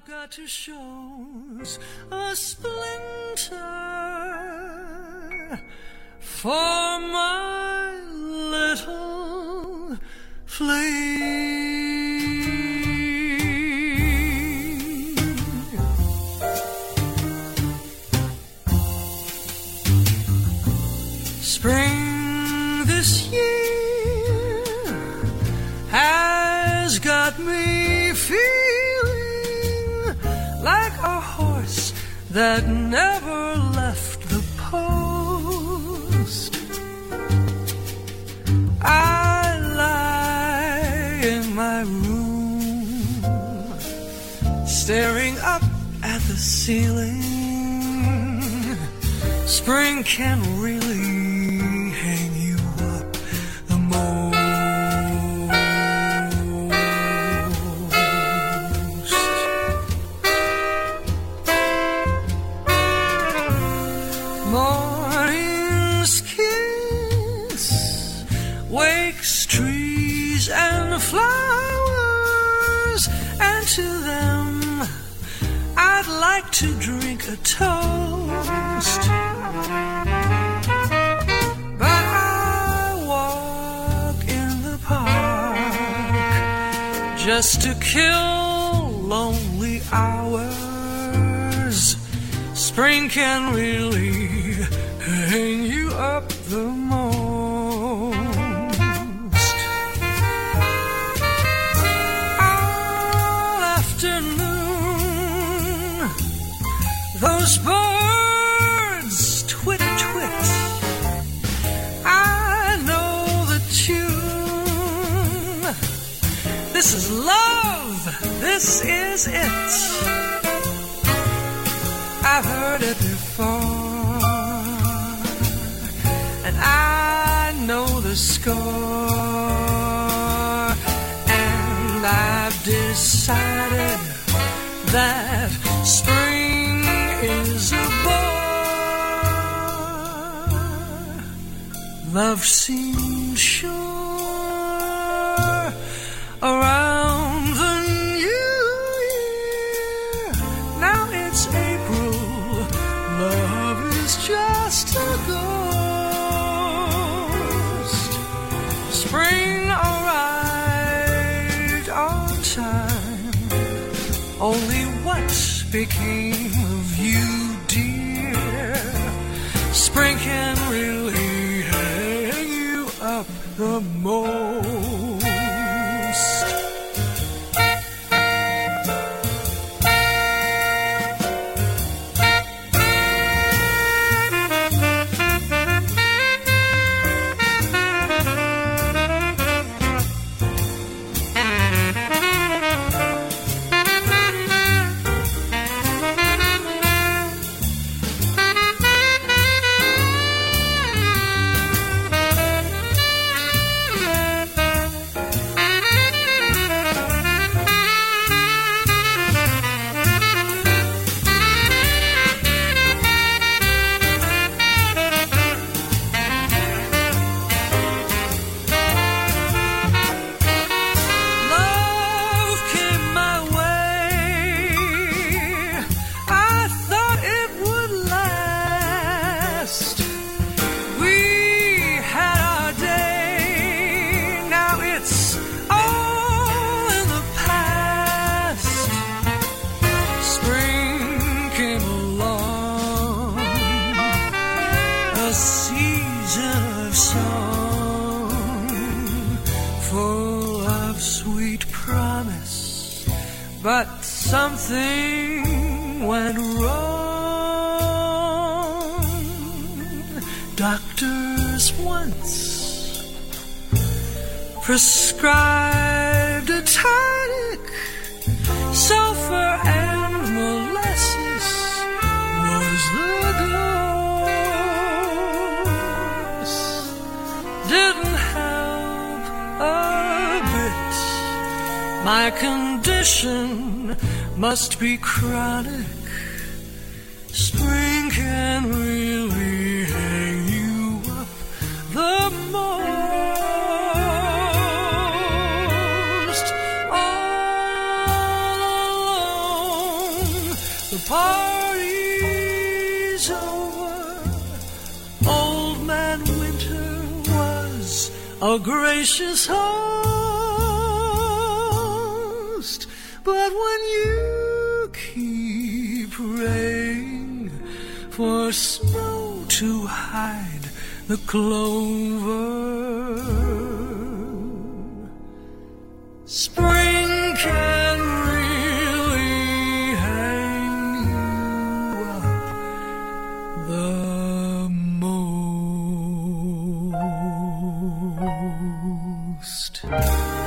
I've got to shows a splinter for my little flea. Spring this year like a horse that never left the post. I lie in my room, staring up at the ceiling. Spring can really Morning's kiss wakes trees and flowers, and to them I'd like to drink a toast. But I walk in the park just to kill lonely hours. Spring can really hang you up the most. All afternoon, those birds twit twit. I know the tune. This is love. This is it. I've heard it before, the score, and I've decided that spring is a bore. Love seems sure around the new year. Now it's April. Love is just a ghost. Only what became of you, dear? Spring can really hang you up the most. Sweet promise, but something went wrong. Doctors once prescribed a tonic, My condition must be chronic. Spring can really hang you up the most. All alone, The party's over. Old Man Winter was a gracious host. But when you keep praying for snow to hide the clover, spring can really hang you up the most.